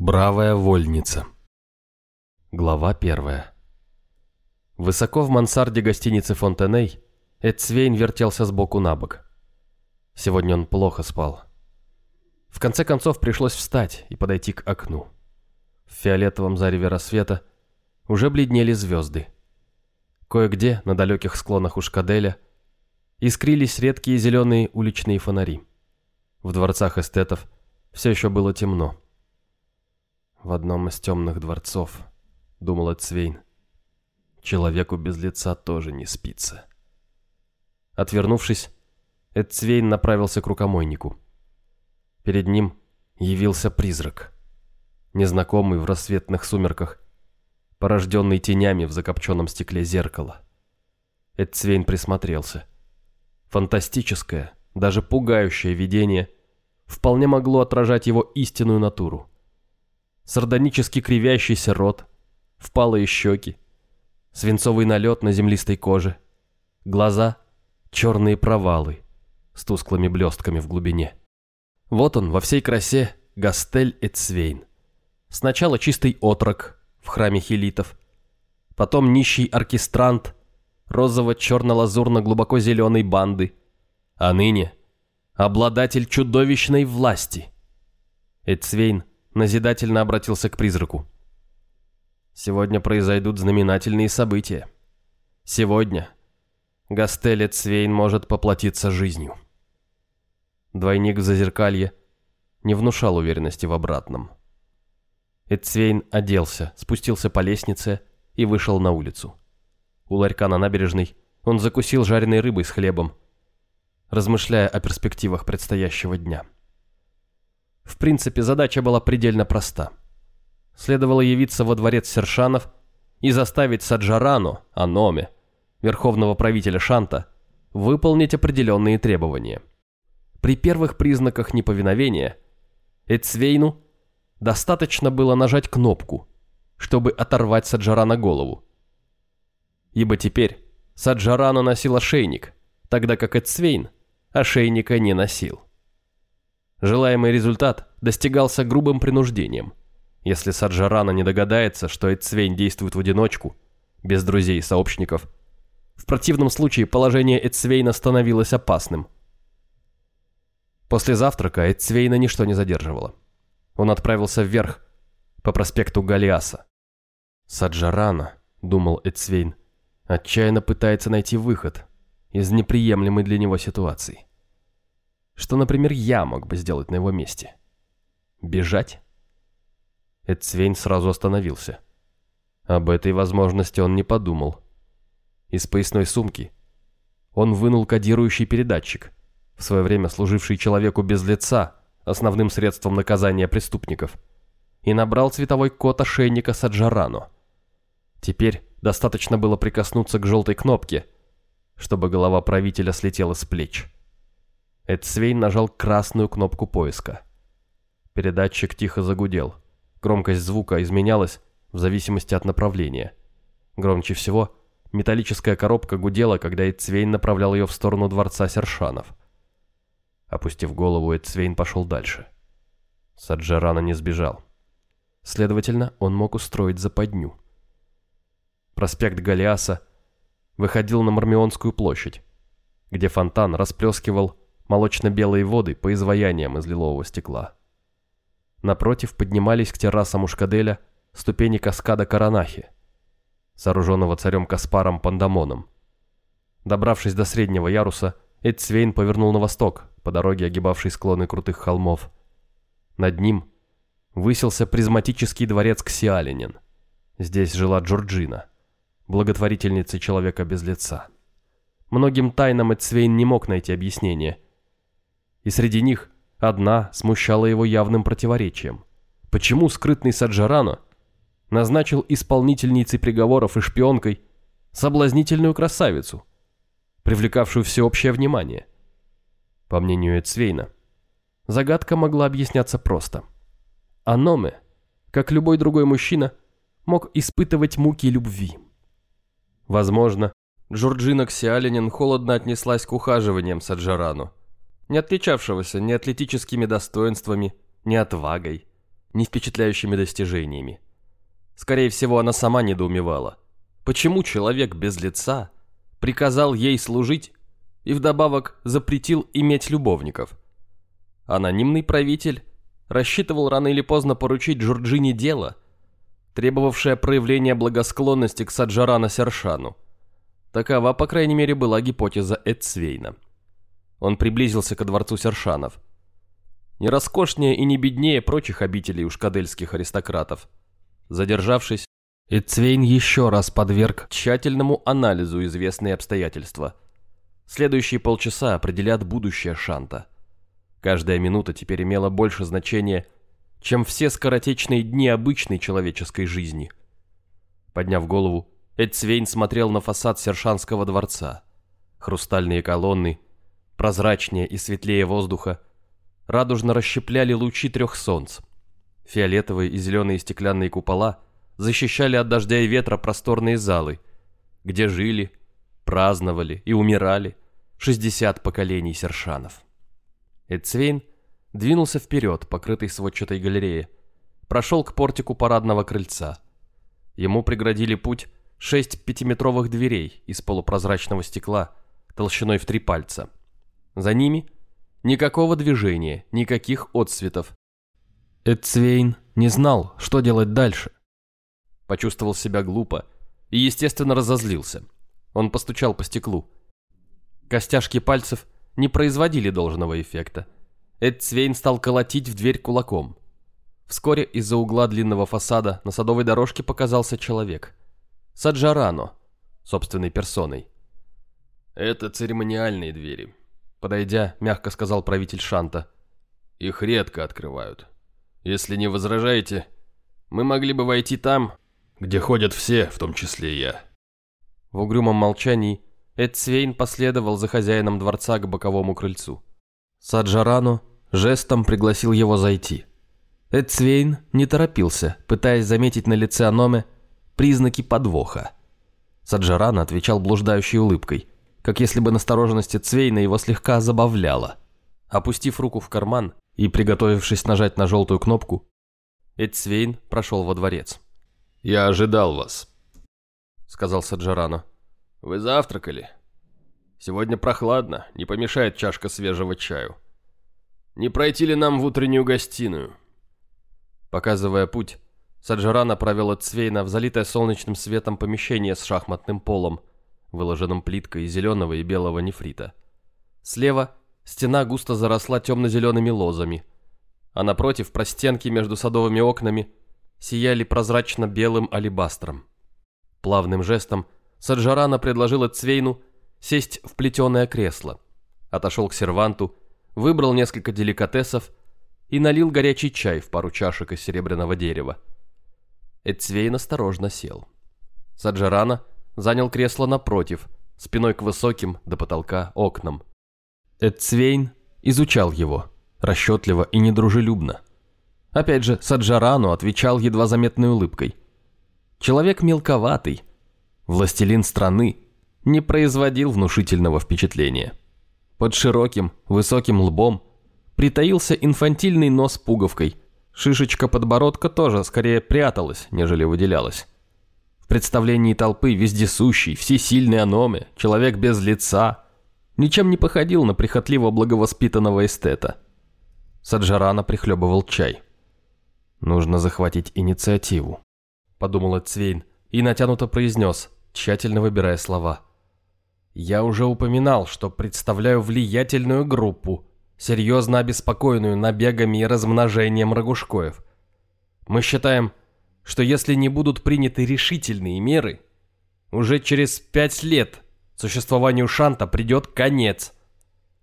Бравая вольница. Глава первая. Высоко в мансарде гостиницы Фонтеней Эдсвейн вертелся сбоку на бок. Сегодня он плохо спал. В конце концов пришлось встать и подойти к окну. В фиолетовом зареве рассвета уже бледнели звезды. Кое-где на далеких склонах Ушкаделя искрились редкие зеленые уличные фонари. В дворцах эстетов все еще было темно. В одном из темных дворцов, думал Эцвейн, человеку без лица тоже не спится. Отвернувшись, Эцвейн направился к рукомойнику. Перед ним явился призрак, незнакомый в рассветных сумерках, порожденный тенями в закопченном стекле зеркала. Эцвейн присмотрелся. Фантастическое, даже пугающее видение вполне могло отражать его истинную натуру сардонически кривящийся рот, впалые щеки, свинцовый налет на землистой коже, глаза — черные провалы с тусклыми блестками в глубине. Вот он во всей красе Гастель Эцвейн. Сначала чистый отрок в храме хилитов, потом нищий оркестрант розово-черно-лазурно-глубоко зеленой банды, а ныне обладатель чудовищной власти. Эцвейн назидательно обратился к призраку. Сегодня произойдут знаменательные события. Сегодня Гастелет Свейн может поплатиться жизнью. Двойник в зазеркалье не внушал уверенности в обратном. Эдсвейн оделся, спустился по лестнице и вышел на улицу. У ларька на набережной он закусил жареной рыбой с хлебом, размышляя о перспективах предстоящего дня. В принципе, задача была предельно проста. Следовало явиться во дворец Сершанов и заставить Саджарану, Аноме, верховного правителя Шанта, выполнить определенные требования. При первых признаках неповиновения Эцвейну достаточно было нажать кнопку, чтобы оторвать Саджарана голову. Ибо теперь Саджарану носил ошейник, тогда как Эцвейн ошейника не носил. Желаемый результат достигался грубым принуждением. Если Саджарана не догадается, что Эцвейн действует в одиночку, без друзей и сообщников, в противном случае положение Эцвейна становилось опасным. После завтрака Эцвейна ничто не задерживало. Он отправился вверх, по проспекту Галиаса. «Саджарана», — думал Эцвейн, — отчаянно пытается найти выход из неприемлемой для него ситуации. Что, например, я мог бы сделать на его месте? Бежать? Эдсвейн сразу остановился. Об этой возможности он не подумал. Из поясной сумки он вынул кодирующий передатчик, в свое время служивший человеку без лица, основным средством наказания преступников, и набрал цветовой код ошейника Саджарану. Теперь достаточно было прикоснуться к желтой кнопке, чтобы голова правителя слетела с плеч. Эдсвейн нажал красную кнопку поиска. Передатчик тихо загудел. Громкость звука изменялась в зависимости от направления. Громче всего металлическая коробка гудела, когда Эдсвейн направлял ее в сторону дворца Сершанов. Опустив голову, Эдсвейн пошел дальше. Саджарана не сбежал. Следовательно, он мог устроить западню. Проспект Галиаса выходил на Мармионскую площадь, где фонтан расплескивал молочно-белые воды по изваяниям из лилового стекла. Напротив поднимались к террасам Ушкаделя ступени каскада Каранахи, сооруженного царем Каспаром Пандамоном. Добравшись до среднего яруса, Эдсвейн повернул на восток, по дороге огибавшей склоны крутых холмов. Над ним высился призматический дворец Ксиалинин. Здесь жила Джорджина, благотворительница человека без лица. Многим тайнам Эдсвейн не мог найти объяснение – и среди них одна смущала его явным противоречием. Почему скрытный Саджарано назначил исполнительницей приговоров и шпионкой соблазнительную красавицу, привлекавшую всеобщее внимание? По мнению Эцвейна, загадка могла объясняться просто. Аноме, как любой другой мужчина, мог испытывать муки любви. Возможно, Джорджина Ксиалинин холодно отнеслась к ухаживаниям Саджарану, не отличавшегося ни атлетическими достоинствами, ни отвагой, не впечатляющими достижениями. Скорее всего, она сама недоумевала. Почему человек без лица приказал ей служить и вдобавок запретил иметь любовников? Анонимный правитель рассчитывал рано или поздно поручить Джорджине дело, требовавшее проявления благосклонности к Саджарана Сершану. Такова, по крайней мере, была гипотеза Эдсвейна. Он приблизился ко дворцу Сершанов. Не роскошнее и не беднее прочих обителей ушкадельских аристократов. Задержавшись, Эдсвейн еще раз подверг тщательному анализу известные обстоятельства. Следующие полчаса определят будущее Шанта. Каждая минута теперь имела больше значения, чем все скоротечные дни обычной человеческой жизни. Подняв голову, Эдсвейн смотрел на фасад Сершанского дворца. Хрустальные колонны, прозрачнее и светлее воздуха, радужно расщепляли лучи трех солнц. Фиолетовые и зеленые стеклянные купола защищали от дождя и ветра просторные залы, где жили, праздновали и умирали 60 поколений сершанов. Эдсвейн двинулся вперед, покрытый сводчатой галереей, прошел к портику парадного крыльца. Ему преградили путь шесть пятиметровых дверей из полупрозрачного стекла толщиной в три пальца. За ними никакого движения, никаких отсветов. Эдсвейн не знал, что делать дальше. Почувствовал себя глупо и, естественно, разозлился. Он постучал по стеклу. Костяшки пальцев не производили должного эффекта. Эдсвейн стал колотить в дверь кулаком. Вскоре из-за угла длинного фасада на садовой дорожке показался человек. Саджарано, собственной персоной. «Это церемониальные двери», — подойдя, мягко сказал правитель Шанта. «Их редко открывают. Если не возражаете, мы могли бы войти там, где ходят все, в том числе я». В угрюмом молчании Эдсвейн последовал за хозяином дворца к боковому крыльцу. Саджарану жестом пригласил его зайти. Эдсвейн не торопился, пытаясь заметить на лице Аноме признаки подвоха. Саджаран отвечал блуждающей улыбкой, как если бы настороженность Цвейна его слегка забавляла. Опустив руку в карман и приготовившись нажать на желтую кнопку, Эдсвейн прошел во дворец. «Я ожидал вас», — сказал Саджарану. «Вы завтракали? Сегодня прохладно, не помешает чашка свежего чаю. Не пройти ли нам в утреннюю гостиную?» Показывая путь, Саджарана провел от Цвейна в залитое солнечным светом помещение с шахматным полом, выложенным плиткой зеленого и белого нефрита. Слева стена густо заросла темно-зелеными лозами, а напротив простенки между садовыми окнами сияли прозрачно-белым алебастром. Плавным жестом Саджарана предложила Цвейну сесть в плетеное кресло, отошел к серванту, выбрал несколько деликатесов и налил горячий чай в пару чашек из серебряного дерева. Эцвейн осторожно сел. Саджарана занял кресло напротив, спиной к высоким до потолка окнам. Эцвейн изучал его, расчетливо и недружелюбно. Опять же, Саджарану отвечал едва заметной улыбкой. Человек мелковатый, властелин страны, не производил внушительного впечатления. Под широким, высоким лбом притаился инфантильный нос пуговкой – Шишечка подбородка тоже скорее пряталась, нежели выделялась. Представлении толпы вездесущий, всесильный аноме, человек без лица, ничем не походил на прихотливо благовоспитанного эстета. Саджарана прихлебывал чай. «Нужно захватить инициативу», — подумал Цвейн и натянуто произнес, тщательно выбирая слова. «Я уже упоминал, что представляю влиятельную группу, серьезно обеспокоенную набегами и размножением рогушкоев. Мы считаем, что если не будут приняты решительные меры, уже через пять лет существованию Шанта придет конец.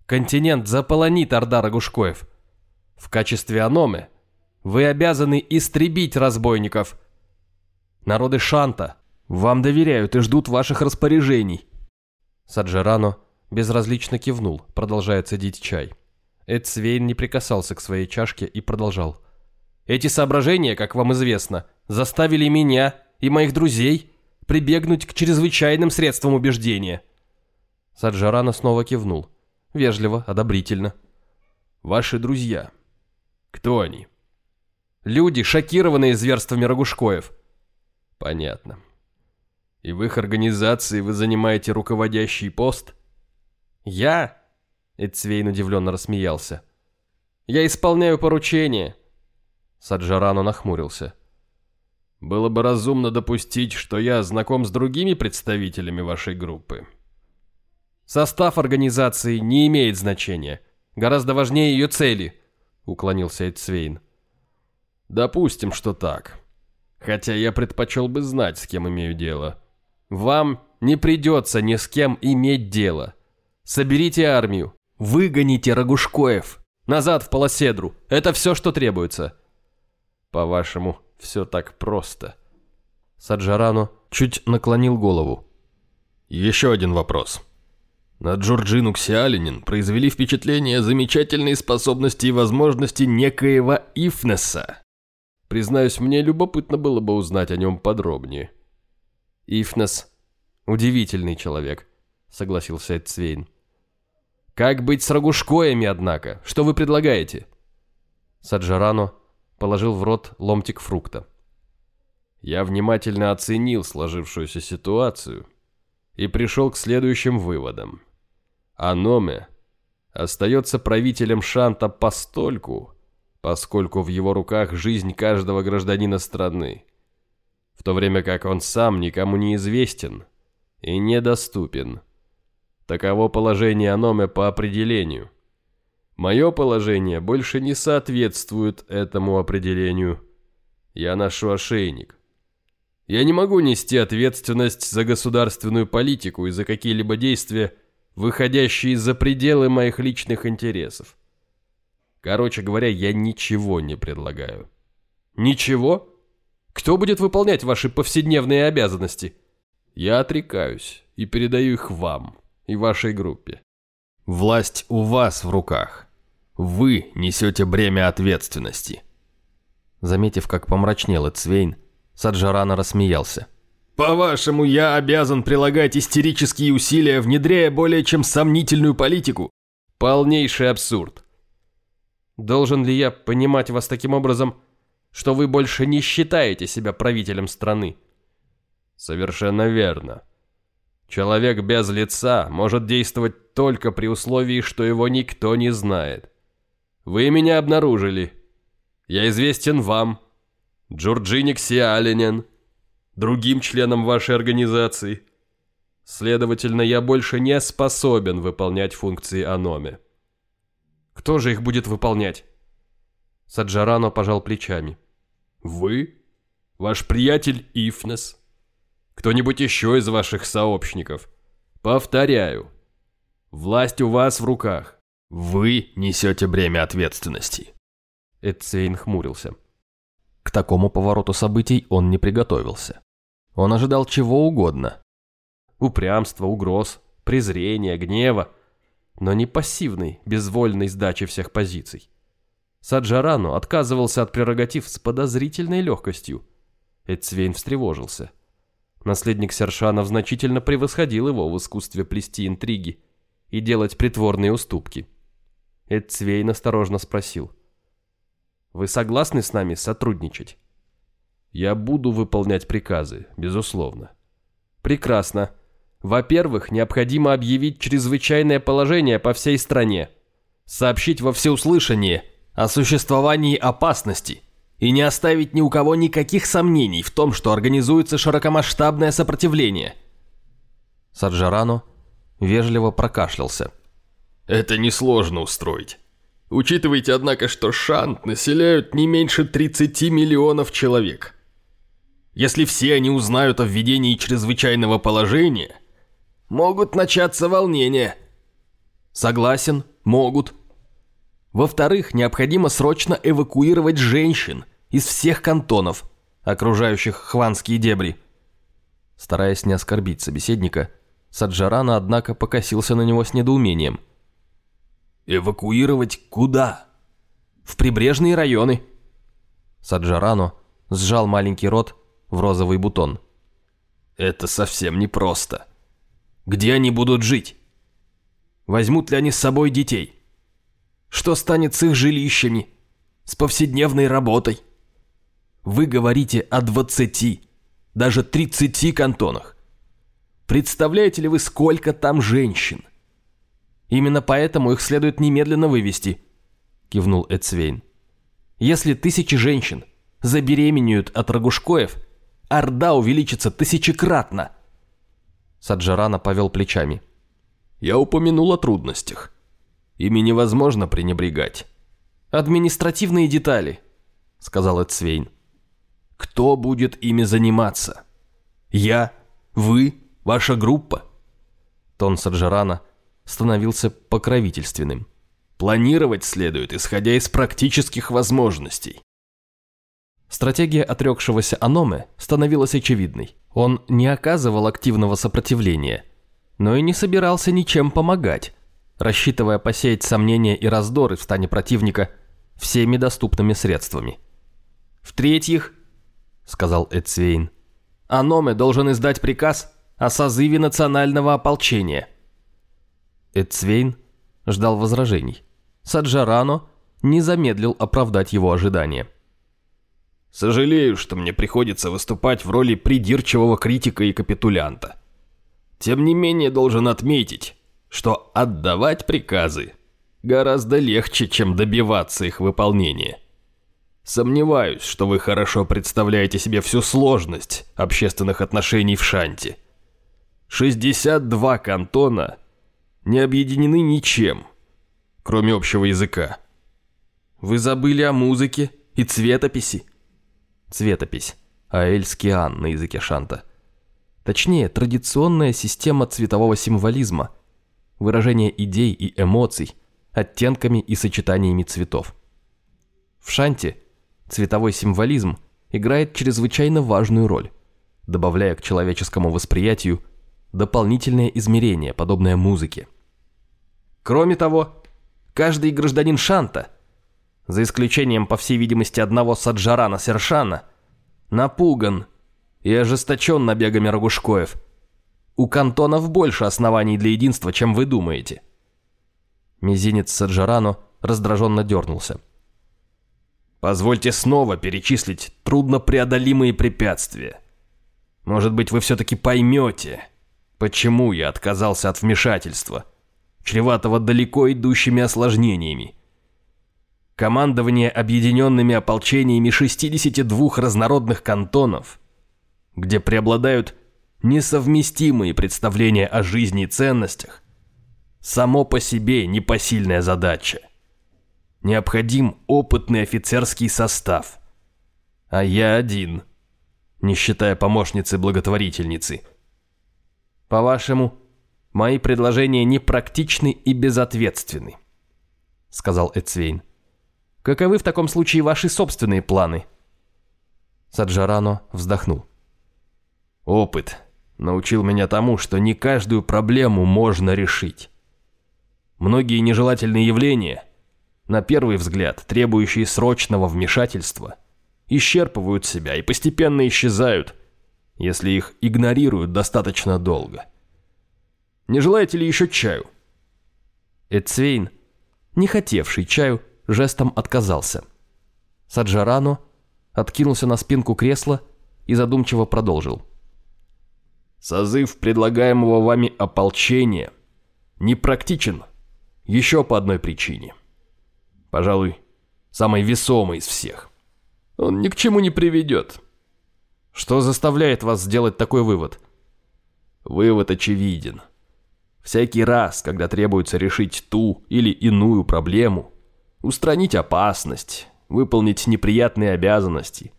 Континент заполонит орда рогушкоев. В качестве аномы вы обязаны истребить разбойников. Народы Шанта вам доверяют и ждут ваших распоряжений. Саджерано безразлично кивнул, продолжая цедить чай. Эдсвейн не прикасался к своей чашке и продолжал. «Эти соображения, как вам известно, заставили меня и моих друзей прибегнуть к чрезвычайным средствам убеждения». Саджарана снова кивнул. Вежливо, одобрительно. «Ваши друзья. Кто они?» Люди, шокированные зверствами Рогушкоев. Понятно. И в их организации вы занимаете руководящий пост? Я? Эцвейн удивленно рассмеялся. Я исполняю поручение. Саджарану нахмурился. Было бы разумно допустить, что я знаком с другими представителями вашей группы. Состав организации не имеет значения. Гораздо важнее ее цели, уклонился Эцвейн. Допустим, что так. Хотя я предпочел бы знать, с кем имею дело. Вам не придется ни с кем иметь дело. Соберите армию, выгоните Рогушкоев, назад в Полоседру. Это все, что требуется. По-вашему, все так просто. Саджарану чуть наклонил голову. Еще один вопрос. На Джорджину Ксиалинин произвели впечатление замечательной способности и возможности некоего Ифнеса. Признаюсь, мне любопытно было бы узнать о нем подробнее. Ифнес – удивительный человек, согласился Эдцвейн. Как быть с Рогушкоями, однако? Что вы предлагаете? Саджарану положил в рот ломтик фрукта. Я внимательно оценил сложившуюся ситуацию и пришел к следующим выводам. Аноме остается правителем Шанта постольку, поскольку в его руках жизнь каждого гражданина страны, в то время как он сам никому не известен и недоступен. Таково положение Аноме по определению. Мое положение больше не соответствует этому определению. Я ношу ошейник. Я не могу нести ответственность за государственную политику и за какие-либо действия, выходящие за пределы моих личных интересов. Короче говоря, я ничего не предлагаю. Ничего? Кто будет выполнять ваши повседневные обязанности? Я отрекаюсь и передаю их вам и вашей группе. Власть у вас в руках. Вы несете бремя ответственности. Заметив, как помрачнел Эцвейн, Саджарана рассмеялся. «По-вашему, я обязан прилагать истерические усилия, внедряя более чем сомнительную политику? Полнейший абсурд. Должен ли я понимать вас таким образом, что вы больше не считаете себя правителем страны? Совершенно верно. Человек без лица может действовать только при условии, что его никто не знает. Вы меня обнаружили. Я известен вам, Джорджиник Сиалинен, другим членам вашей организации. Следовательно, я больше не способен выполнять функции Аноме. Кто же их будет выполнять? Саджарано пожал плечами. Вы? Ваш приятель Ифнес? Кто-нибудь еще из ваших сообщников? Повторяю. Власть у вас в руках. Вы несете бремя ответственности. Эдсейн хмурился. К такому повороту событий он не приготовился. Он ожидал чего угодно. Упрямства, угроз, презрения, гнева но не пассивной, безвольной сдачи всех позиций. Саджарану отказывался от прерогатив с подозрительной легкостью. Эцвейн встревожился. Наследник Сершанов значительно превосходил его в искусстве плести интриги и делать притворные уступки. Эцвейн осторожно спросил. «Вы согласны с нами сотрудничать?» «Я буду выполнять приказы, безусловно». «Прекрасно. Во-первых, необходимо объявить чрезвычайное положение по всей стране, сообщить во всеуслышание о существовании опасности и не оставить ни у кого никаких сомнений в том, что организуется широкомасштабное сопротивление. Саджарану вежливо прокашлялся. «Это несложно устроить. Учитывайте, однако, что Шант населяют не меньше 30 миллионов человек. Если все они узнают о введении чрезвычайного положения – могут начаться волнения. Согласен, могут. Во-вторых, необходимо срочно эвакуировать женщин из всех кантонов, окружающих хванские дебри. Стараясь не оскорбить собеседника, Саджарана, однако, покосился на него с недоумением. «Эвакуировать куда?» «В прибрежные районы». Саджарану сжал маленький рот в розовый бутон. «Это совсем непросто. Где они будут жить? Возьмут ли они с собой детей? Что станет с их жилищами? С повседневной работой? Вы говорите о 20, даже 30 кантонах. Представляете ли вы, сколько там женщин? Именно поэтому их следует немедленно вывести, кивнул Эцвейн. Если тысячи женщин забеременеют от Рогушкоев, Орда увеличится тысячекратно. Саджарана повел плечами. Я упомянул о трудностях. Ими невозможно пренебрегать. Административные детали, сказал Эцвейн. Кто будет ими заниматься? Я? Вы? Ваша группа? Тон Саджарана становился покровительственным. Планировать следует, исходя из практических возможностей. Стратегия отрекшегося Аноме становилась очевидной. Он не оказывал активного сопротивления, но и не собирался ничем помогать, рассчитывая посеять сомнения и раздоры в стане противника всеми доступными средствами. «В-третьих», — сказал Эдсвейн, — «Аноме должен издать приказ о созыве национального ополчения». Эдсвейн ждал возражений. Саджарано не замедлил оправдать его ожидания. Сожалею, что мне приходится выступать в роли придирчивого критика и капитулянта. Тем не менее, должен отметить, что отдавать приказы гораздо легче, чем добиваться их выполнения. Сомневаюсь, что вы хорошо представляете себе всю сложность общественных отношений в Шанте. 62 кантона не объединены ничем, кроме общего языка. Вы забыли о музыке и цветописи? Цветопись. Аэльскиан на языке шанта. Точнее, традиционная система цветового символизма. Выражение идей и эмоций оттенками и сочетаниями цветов. В шанте цветовой символизм играет чрезвычайно важную роль, добавляя к человеческому восприятию дополнительное измерение, подобное музыке. Кроме того, каждый гражданин Шанта – за исключением, по всей видимости, одного Саджарана Сершана, напуган и ожесточен набегами Рогушкоев. У кантонов больше оснований для единства, чем вы думаете. Мизинец Саджарану раздраженно дернулся. Позвольте снова перечислить труднопреодолимые препятствия. Может быть, вы все-таки поймете, почему я отказался от вмешательства, чреватого далеко идущими осложнениями. Командование объединенными ополчениями 62 разнородных кантонов, где преобладают несовместимые представления о жизни и ценностях, само по себе непосильная задача. Необходим опытный офицерский состав. А я один, не считая помощницы-благотворительницы. По-вашему, мои предложения непрактичны и безответственны, сказал Эцвейн. Каковы в таком случае ваши собственные планы?» Саджарано вздохнул. «Опыт научил меня тому, что не каждую проблему можно решить. Многие нежелательные явления, на первый взгляд требующие срочного вмешательства, исчерпывают себя и постепенно исчезают, если их игнорируют достаточно долго. Не желаете ли еще чаю?» Эцвейн, не хотевший чаю, жестом отказался. Саджарану откинулся на спинку кресла и задумчиво продолжил. «Созыв предлагаемого вами ополчения непрактичен еще по одной причине. Пожалуй, самой весомой из всех. Он ни к чему не приведет». «Что заставляет вас сделать такой вывод?» «Вывод очевиден. Всякий раз, когда требуется решить ту или иную проблему, устранить опасность, выполнить неприятные обязанности.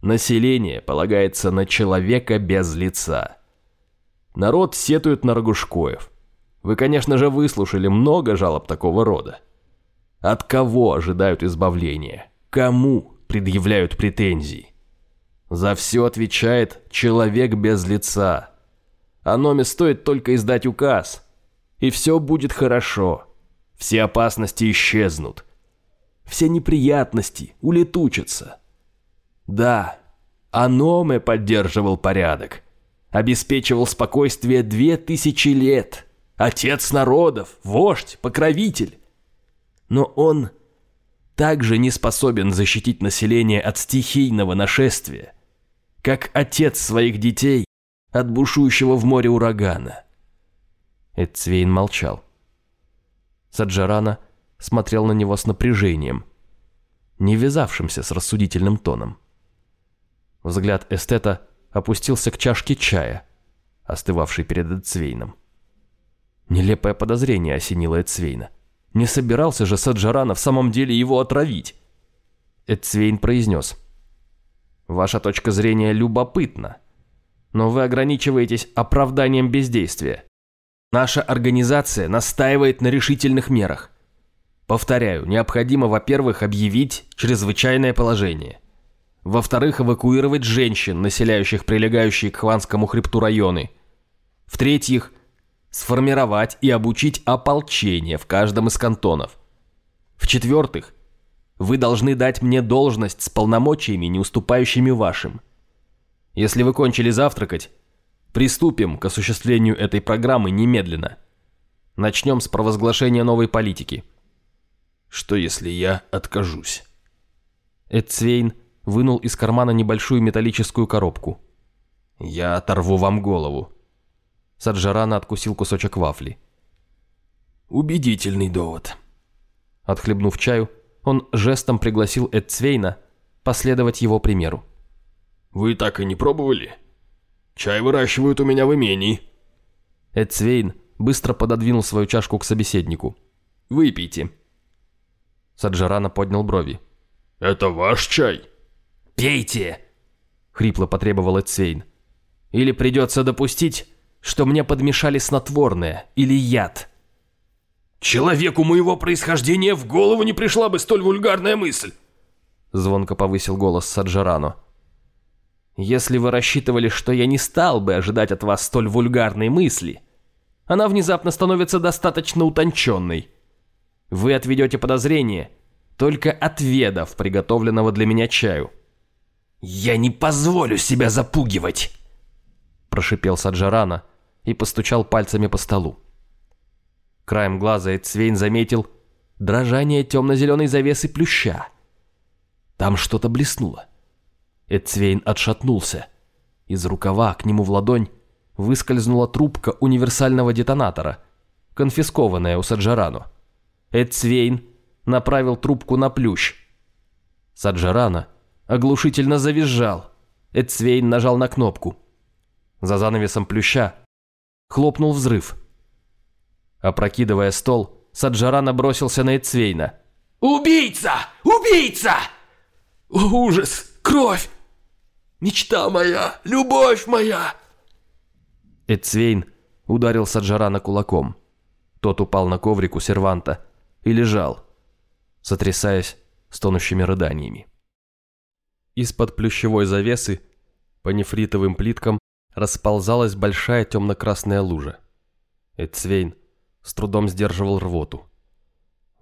Население полагается на человека без лица. Народ сетует на Рогушкоев. Вы, конечно же, выслушали много жалоб такого рода. От кого ожидают избавления? Кому предъявляют претензии? За все отвечает человек без лица. А Номе стоит только издать указ, и все будет хорошо. Все опасности исчезнут все неприятности улетучатся. Да, Аноме поддерживал порядок, обеспечивал спокойствие две тысячи лет, отец народов, вождь, покровитель. Но он также не способен защитить население от стихийного нашествия, как отец своих детей от бушующего в море урагана. Эдцвейн молчал. Саджарана смотрел на него с напряжением, не вязавшимся с рассудительным тоном. Взгляд эстета опустился к чашке чая, остывавшей перед Эдцвейном. Нелепое подозрение осенило Эдцвейна. Не собирался же Саджарана в самом деле его отравить. Эдцвейн произнес. «Ваша точка зрения любопытна, но вы ограничиваетесь оправданием бездействия. Наша организация настаивает на решительных мерах. Повторяю, необходимо, во-первых, объявить чрезвычайное положение. Во-вторых, эвакуировать женщин, населяющих прилегающие к Хванскому хребту районы. В-третьих, сформировать и обучить ополчение в каждом из кантонов. В-четвертых, вы должны дать мне должность с полномочиями, не уступающими вашим. Если вы кончили завтракать, приступим к осуществлению этой программы немедленно. Начнем с провозглашения новой политики. Что если я откажусь? Эдцвейн вынул из кармана небольшую металлическую коробку. «Я оторву вам голову». Саджарана откусил кусочек вафли. «Убедительный довод». Отхлебнув чаю, он жестом пригласил Эдцвейна последовать его примеру. «Вы так и не пробовали? Чай выращивают у меня в имении». Эдцвейн быстро пододвинул свою чашку к собеседнику. «Выпейте». Саджарана поднял брови. «Это ваш чай?» «Пейте!» — хрипло потребовал Эдцвейн. «Или придется допустить, что мне подмешали снотворное или яд». «Человеку моего происхождения в голову не пришла бы столь вульгарная мысль!» Звонко повысил голос Саджарано. «Если вы рассчитывали, что я не стал бы ожидать от вас столь вульгарной мысли, она внезапно становится достаточно утонченной. Вы отведете подозрение, только отведав приготовленного для меня чаю». «Я не позволю себя запугивать!» Прошипел Саджарана и постучал пальцами по столу. Краем глаза Эцвейн заметил дрожание темно-зеленой завесы плюща. Там что-то блеснуло. Эцвейн отшатнулся. Из рукава к нему в ладонь выскользнула трубка универсального детонатора, конфискованная у Саджарану. Эцвейн направил трубку на плющ. Саджарана оглушительно завизжал. Эцвейн нажал на кнопку. За занавесом плюща хлопнул взрыв. Опрокидывая стол, Саджарана бросился на Эцвейна. «Убийца! Убийца! Ужас! Кровь! Мечта моя! Любовь моя!» Эцвейн ударил Саджарана кулаком. Тот упал на коврик у серванта и лежал, сотрясаясь стонущими рыданиями. Из-под плющевой завесы по нефритовым плиткам расползалась большая темно-красная лужа. Эцвейн с трудом сдерживал рвоту.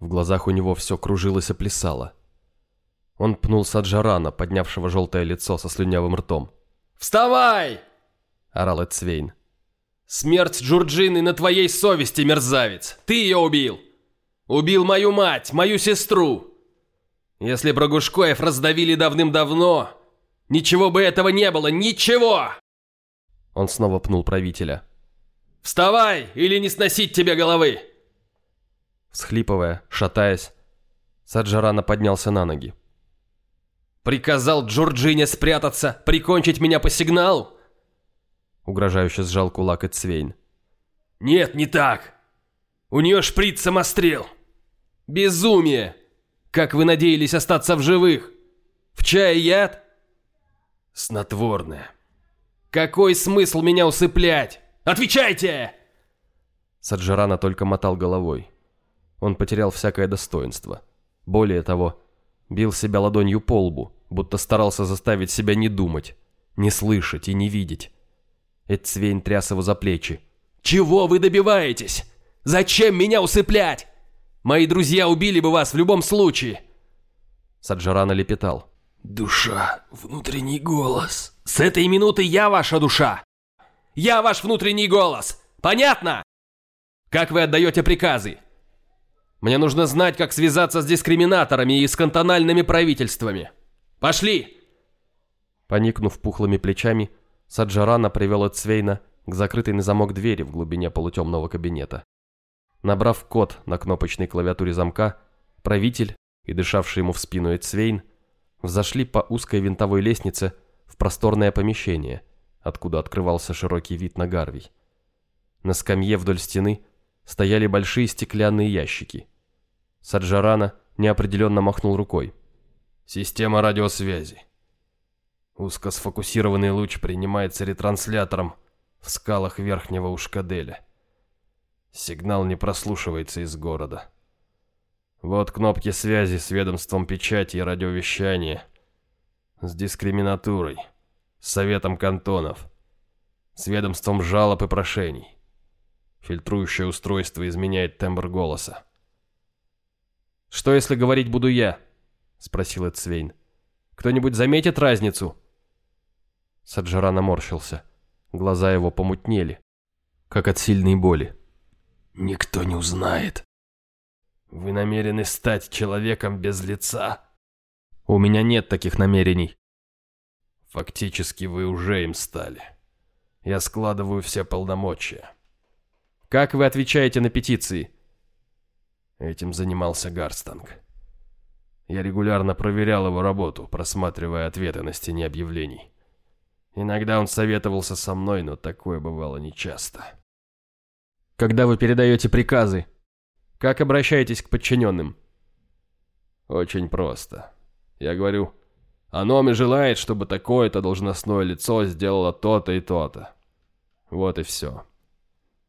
В глазах у него все кружилось и плясало. Он пнул Саджарана, поднявшего желтое лицо со слюнявым ртом. «Вставай!» – орал Эцвейн. «Смерть Джурджины на твоей совести, мерзавец! Ты ее убил! Убил мою мать, мою сестру! Если Брагушкоев раздавили давным-давно, ничего бы этого не было, ничего!» Он снова пнул правителя. «Вставай, или не сносить тебе головы!» Схлипывая, шатаясь, Саджарана поднялся на ноги. «Приказал Джорджине спрятаться, прикончить меня по сигналу?» Угрожающе сжал кулак Эцвейн. «Нет, не так! У нее шприц-самострел! Безумие! Как вы надеялись остаться в живых? В чае яд?» «Снотворное», «Какой смысл меня усыплять? Отвечайте!» Саджарана только мотал головой. Он потерял всякое достоинство. Более того, бил себя ладонью по лбу, будто старался заставить себя не думать, не слышать и не видеть. Эдцвейн тряс его за плечи. «Чего вы добиваетесь? Зачем меня усыплять? Мои друзья убили бы вас в любом случае!» Саджарана лепетал. «Душа, внутренний голос». «С этой минуты я ваша душа! Я ваш внутренний голос! Понятно? Как вы отдаете приказы? Мне нужно знать, как связаться с дискриминаторами и с кантональными правительствами. Пошли!» Поникнув пухлыми плечами, Саджарана привел Эцвейна к закрытой на замок двери в глубине полутемного кабинета. Набрав код на кнопочной клавиатуре замка, правитель и дышавший ему в спину Эцвейн взошли по узкой винтовой лестнице в просторное помещение, откуда открывался широкий вид на Гарвий. На скамье вдоль стены стояли большие стеклянные ящики. Саджарана неопределенно махнул рукой. «Система радиосвязи. Узко сфокусированный луч принимается ретранслятором в скалах верхнего Ушкаделя. Сигнал не прослушивается из города. Вот кнопки связи с ведомством печати и радиовещания, с дискриминатурой, с советом кантонов, с ведомством жалоб и прошений. Фильтрующее устройство изменяет тембр голоса. «Что, если говорить буду я?» — спросил Эдсвейн. «Кто-нибудь заметит разницу?» Саджара наморщился. Глаза его помутнели, как от сильной боли. «Никто не узнает. Вы намерены стать человеком без лица?» «У меня нет таких намерений». «Фактически вы уже им стали. Я складываю все полномочия». «Как вы отвечаете на петиции?» Этим занимался Гарстанг. Я регулярно проверял его работу, просматривая ответы на стене объявлений. Иногда он советовался со мной, но такое бывало нечасто. Когда вы передаете приказы, как обращаетесь к подчиненным? Очень просто. Я говорю, Аноми желает, чтобы такое-то должностное лицо сделало то-то и то-то. Вот и все.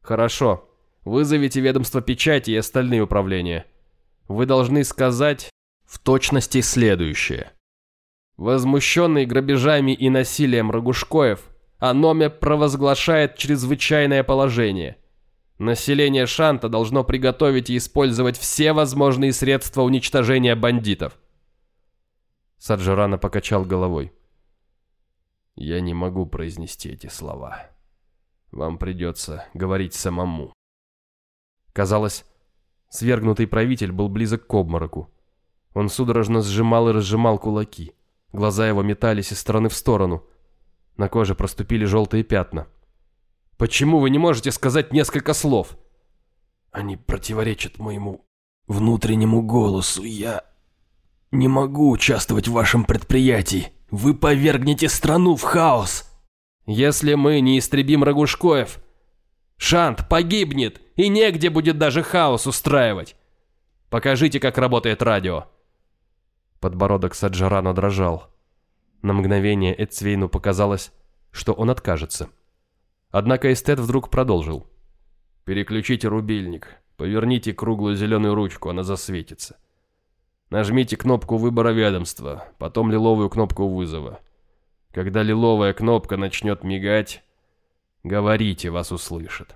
Хорошо. Вызовите ведомство печати и остальные управления. Вы должны сказать в точности следующее. Возмущенный грабежами и насилием Рогушкоев, Аноме провозглашает чрезвычайное положение. Население Шанта должно приготовить и использовать все возможные средства уничтожения бандитов. Саджарана покачал головой. Я не могу произнести эти слова. Вам придется говорить самому. Казалось, свергнутый правитель был близок к обмороку. Он судорожно сжимал и разжимал кулаки. Глаза его метались из стороны в сторону. На коже проступили желтые пятна. «Почему вы не можете сказать несколько слов?» «Они противоречат моему внутреннему голосу. Я не могу участвовать в вашем предприятии. Вы повергнете страну в хаос!» «Если мы не истребим Рогушкоев, Шант погибнет, и негде будет даже хаос устраивать. Покажите, как работает радио. Подбородок Саджарана дрожал. На мгновение Эцвейну показалось, что он откажется. Однако эстет вдруг продолжил. «Переключите рубильник, поверните круглую зеленую ручку, она засветится. Нажмите кнопку выбора ведомства, потом лиловую кнопку вызова. Когда лиловая кнопка начнет мигать, Говорите, вас услышат.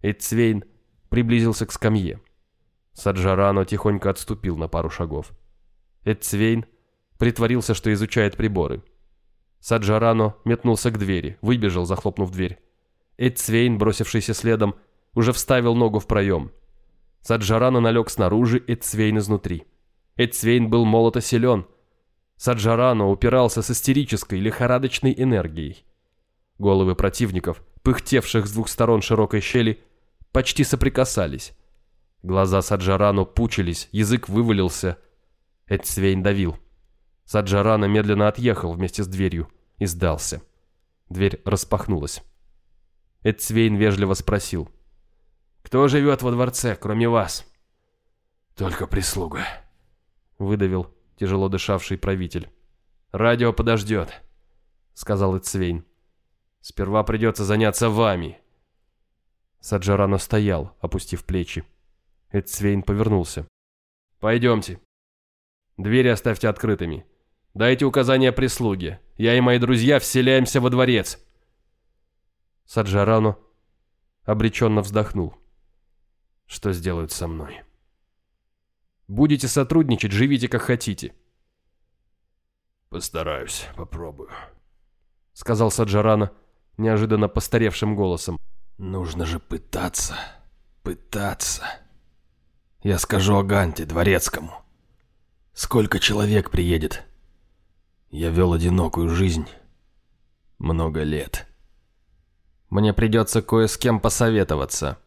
Эдцвейн приблизился к скамье. Саджарано тихонько отступил на пару шагов. Эдцвейн притворился, что изучает приборы. Саджарано метнулся к двери, выбежал, захлопнув дверь. Эдцвейн, бросившийся следом, уже вставил ногу в проем. Саджарано налег снаружи, Эдцвейн изнутри. Эдцвейн был молото силен. Саджарано упирался с истерической, лихорадочной энергией. Головы противников, пыхтевших с двух сторон широкой щели, почти соприкасались. Глаза Саджарану пучились, язык вывалился. Эдсвейн давил. Саджарана медленно отъехал вместе с дверью и сдался. Дверь распахнулась. Эдсвейн вежливо спросил. «Кто живет во дворце, кроме вас?» «Только прислуга», — выдавил тяжело дышавший правитель. «Радио подождет», — сказал Эдсвейн. Сперва придется заняться вами». Саджарано стоял, опустив плечи. Эдсвейн повернулся. «Пойдемте. Двери оставьте открытыми. Дайте указания прислуге. Я и мои друзья вселяемся во дворец». Саджарано обреченно вздохнул. «Что сделают со мной?» «Будете сотрудничать, живите как хотите». «Постараюсь, попробую», — сказал Саджарано неожиданно постаревшим голосом. «Нужно же пытаться, пытаться. Я скажу о Ганте, дворецкому. Сколько человек приедет? Я вел одинокую жизнь. Много лет. Мне придется кое с кем посоветоваться.